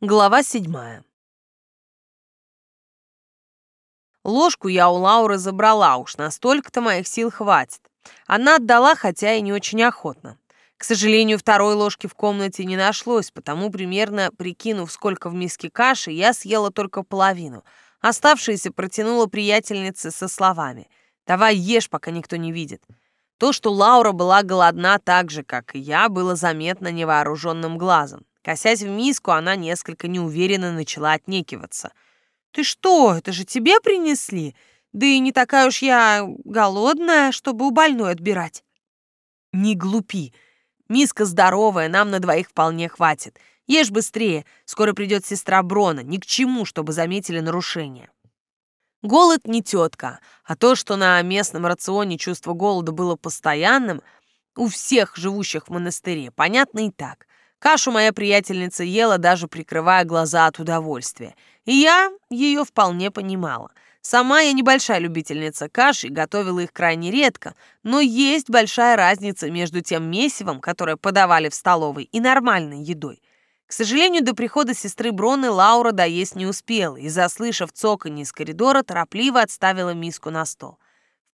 Глава седьмая. Ложку я у Лауры забрала, уж настолько-то моих сил хватит. Она отдала, хотя и не очень охотно. К сожалению, второй ложки в комнате не нашлось, потому, примерно прикинув, сколько в миске каши, я съела только половину. Оставшиеся протянула приятельнице со словами «Давай ешь, пока никто не видит». То, что Лаура была голодна так же, как и я, было заметно невооруженным глазом. Косясь в миску, она несколько неуверенно начала отнекиваться. «Ты что, это же тебе принесли? Да и не такая уж я голодная, чтобы у больной отбирать». «Не глупи. Миска здоровая, нам на двоих вполне хватит. Ешь быстрее, скоро придет сестра Брона. Ни к чему, чтобы заметили нарушение». Голод не тетка, а то, что на местном рационе чувство голода было постоянным, у всех живущих в монастыре, понятно и так. Кашу моя приятельница ела, даже прикрывая глаза от удовольствия. И я ее вполне понимала. Сама я небольшая любительница каш и готовила их крайне редко, но есть большая разница между тем месивом, которое подавали в столовой, и нормальной едой. К сожалению, до прихода сестры Броны Лаура доесть не успела и, заслышав цоканье из коридора, торопливо отставила миску на стол.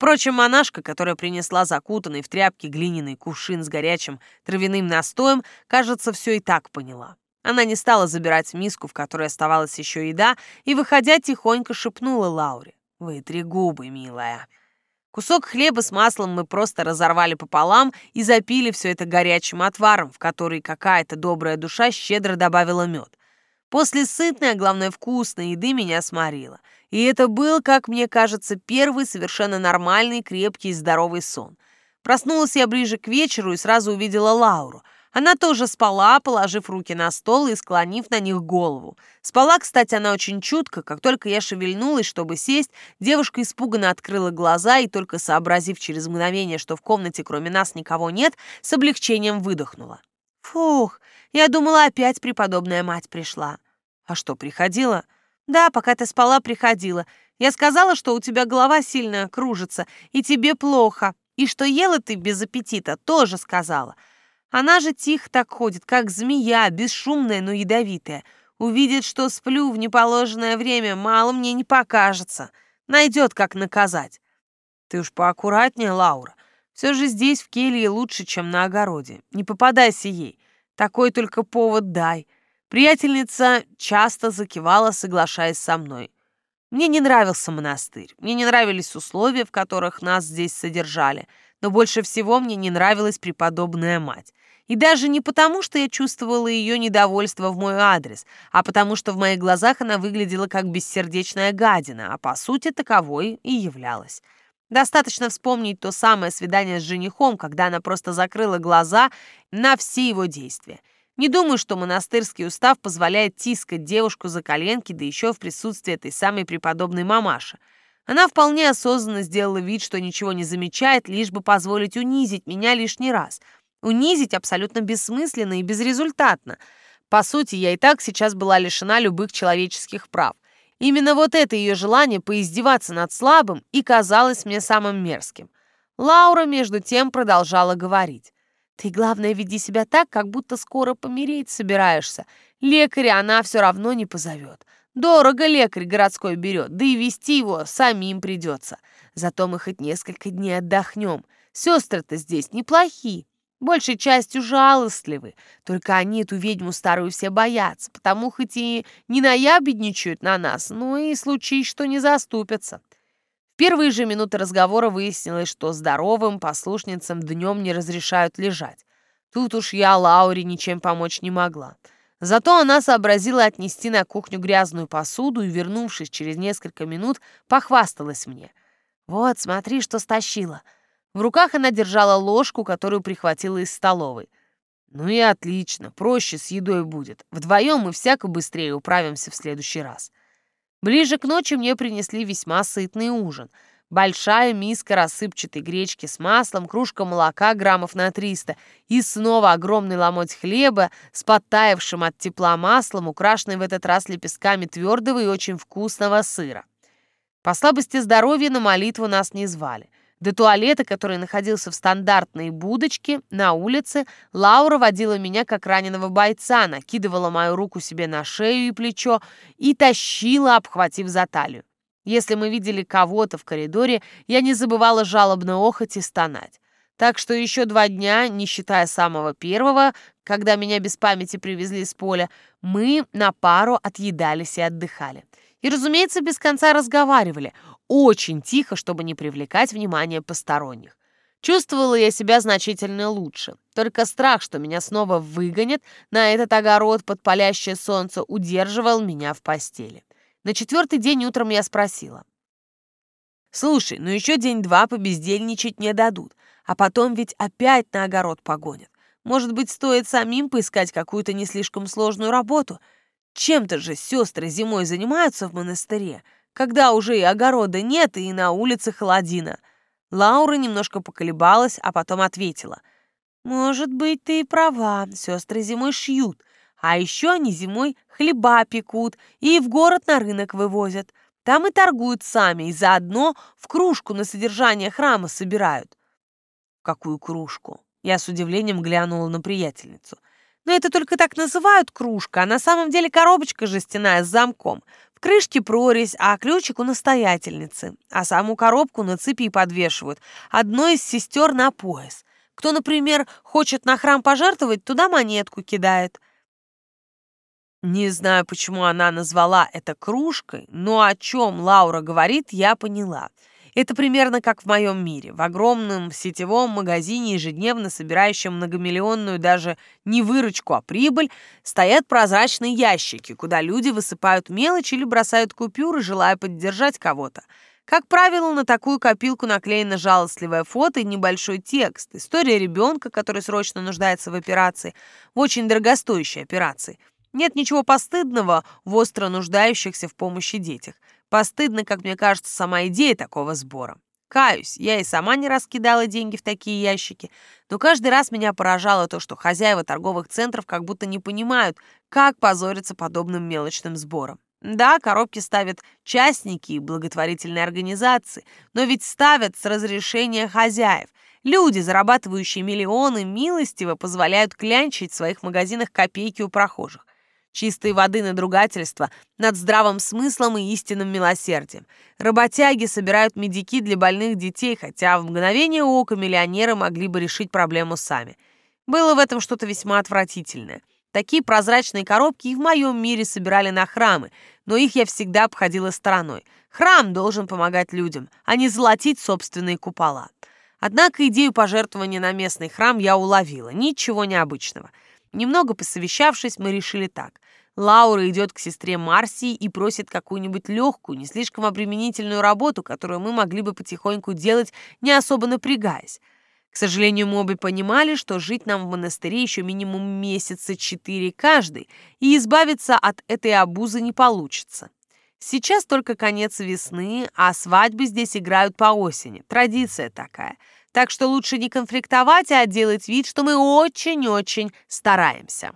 Впрочем, монашка, которая принесла закутанный в тряпки глиняный кувшин с горячим травяным настоем, кажется, все и так поняла. Она не стала забирать миску, в которой оставалась еще еда, и, выходя, тихонько шепнула Лауре. «Вытри губы, милая». Кусок хлеба с маслом мы просто разорвали пополам и запили все это горячим отваром, в который какая-то добрая душа щедро добавила мед. После сытной, а главное вкусной еды меня сморило. И это был, как мне кажется, первый совершенно нормальный, крепкий и здоровый сон. Проснулась я ближе к вечеру и сразу увидела Лауру. Она тоже спала, положив руки на стол и склонив на них голову. Спала, кстати, она очень чутко. Как только я шевельнулась, чтобы сесть, девушка испуганно открыла глаза и, только сообразив через мгновение, что в комнате кроме нас никого нет, с облегчением выдохнула. «Фух, я думала, опять преподобная мать пришла». «А что, приходила?» «Да, пока ты спала, приходила. Я сказала, что у тебя голова сильно кружится, и тебе плохо. И что ела ты без аппетита, тоже сказала. Она же тихо так ходит, как змея, бесшумная, но ядовитая. Увидит, что сплю в неположенное время, мало мне не покажется. Найдет, как наказать. Ты уж поаккуратнее, Лаура. Все же здесь, в келье, лучше, чем на огороде. Не попадайся ей. Такой только повод дай. Приятельница часто закивала, соглашаясь со мной. Мне не нравился монастырь, мне не нравились условия, в которых нас здесь содержали, но больше всего мне не нравилась преподобная мать. И даже не потому, что я чувствовала ее недовольство в мой адрес, а потому что в моих глазах она выглядела как бессердечная гадина, а по сути таковой и являлась. Достаточно вспомнить то самое свидание с женихом, когда она просто закрыла глаза на все его действия – не думаю, что монастырский устав позволяет тискать девушку за коленки, да еще в присутствии этой самой преподобной мамаши. Она вполне осознанно сделала вид, что ничего не замечает, лишь бы позволить унизить меня лишний раз. Унизить абсолютно бессмысленно и безрезультатно. По сути, я и так сейчас была лишена любых человеческих прав. Именно вот это ее желание поиздеваться над слабым и казалось мне самым мерзким. Лаура, между тем, продолжала говорить. Ты, главное, веди себя так, как будто скоро помереть собираешься. Лекаря она все равно не позовет. Дорого лекарь городской берет, да и вести его самим придется. Зато мы хоть несколько дней отдохнем. Сестры-то здесь неплохие, большей частью жалостливы. Только они эту ведьму старую все боятся, потому хоть и не наябедничают на нас, но и случись, что не заступятся. В первые же минуты разговора выяснилось, что здоровым послушницам днем не разрешают лежать. Тут уж я Лауре ничем помочь не могла. Зато она сообразила отнести на кухню грязную посуду и, вернувшись через несколько минут, похвасталась мне. «Вот, смотри, что стащила». В руках она держала ложку, которую прихватила из столовой. «Ну и отлично, проще с едой будет. Вдвоем мы всяко быстрее управимся в следующий раз». Ближе к ночи мне принесли весьма сытный ужин. Большая миска рассыпчатой гречки с маслом, кружка молока граммов на 300 и снова огромный ломоть хлеба с подтаявшим от тепла маслом, украшенный в этот раз лепестками твердого и очень вкусного сыра. По слабости здоровья на молитву нас не звали. До туалета, который находился в стандартной будочке на улице, Лаура водила меня как раненого бойца, накидывала мою руку себе на шею и плечо и тащила, обхватив за талию. Если мы видели кого-то в коридоре, я не забывала жалобно охоть и стонать. Так что еще два дня, не считая самого первого, когда меня без памяти привезли с поля, мы на пару отъедались и отдыхали. И, разумеется, без конца разговаривали, очень тихо, чтобы не привлекать внимание посторонних. Чувствовала я себя значительно лучше. Только страх, что меня снова выгонят на этот огород под палящее солнце, удерживал меня в постели. На четвертый день утром я спросила. «Слушай, ну еще день-два побездельничать не дадут. А потом ведь опять на огород погонят. Может быть, стоит самим поискать какую-то не слишком сложную работу? Чем-то же сестры зимой занимаются в монастыре, когда уже и огорода нет, и на улице холодина. Лаура немножко поколебалась, а потом ответила. «Может быть, ты и права, сестры зимой шьют, а еще они зимой хлеба пекут и в город на рынок вывозят. Там и торгуют сами, и заодно в кружку на содержание храма собирают какую кружку. Я с удивлением глянула на приятельницу. Но это только так называют кружка, а на самом деле коробочка жестяная с замком. Крышке прорезь, а ключик у настоятельницы. А саму коробку на цепи подвешивают. Одной из сестер на пояс. Кто, например, хочет на храм пожертвовать, туда монетку кидает. Не знаю, почему она назвала это кружкой, но о чем Лаура говорит, я поняла — это примерно как в моем мире. В огромном сетевом магазине, ежедневно собирающем многомиллионную даже не выручку, а прибыль, стоят прозрачные ящики, куда люди высыпают мелочь или бросают купюры, желая поддержать кого-то. Как правило, на такую копилку наклеено жалостливое фото и небольшой текст. История ребенка, который срочно нуждается в операции, в очень дорогостоящей операции. Нет ничего постыдного в остро нуждающихся в помощи детях. Постыдно, как мне кажется, сама идея такого сбора. Каюсь, я и сама не раскидала деньги в такие ящики, но каждый раз меня поражало то, что хозяева торговых центров как будто не понимают, как позориться подобным мелочным сбором. Да, коробки ставят частники и благотворительные организации, но ведь ставят с разрешения хозяев. Люди, зарабатывающие миллионы, милостиво позволяют клянчить в своих магазинах копейки у прохожих чистой воды надругательство над здравым смыслом и истинным милосердием. Работяги собирают медики для больных детей, хотя в мгновение ока миллионеры могли бы решить проблему сами. Было в этом что-то весьма отвратительное. Такие прозрачные коробки и в моем мире собирали на храмы, но их я всегда обходила стороной. Храм должен помогать людям, а не золотить собственные купола. Однако идею пожертвования на местный храм я уловила. Ничего необычного. Немного посовещавшись, мы решили так. Лаура идет к сестре Марсии и просит какую-нибудь легкую, не слишком обременительную работу, которую мы могли бы потихоньку делать, не особо напрягаясь. К сожалению, мы обе понимали, что жить нам в монастыре еще минимум месяца четыре каждый, и избавиться от этой обузы не получится. Сейчас только конец весны, а свадьбы здесь играют по осени. Традиция такая. Так что лучше не конфликтовать, а делать вид, что мы очень-очень стараемся.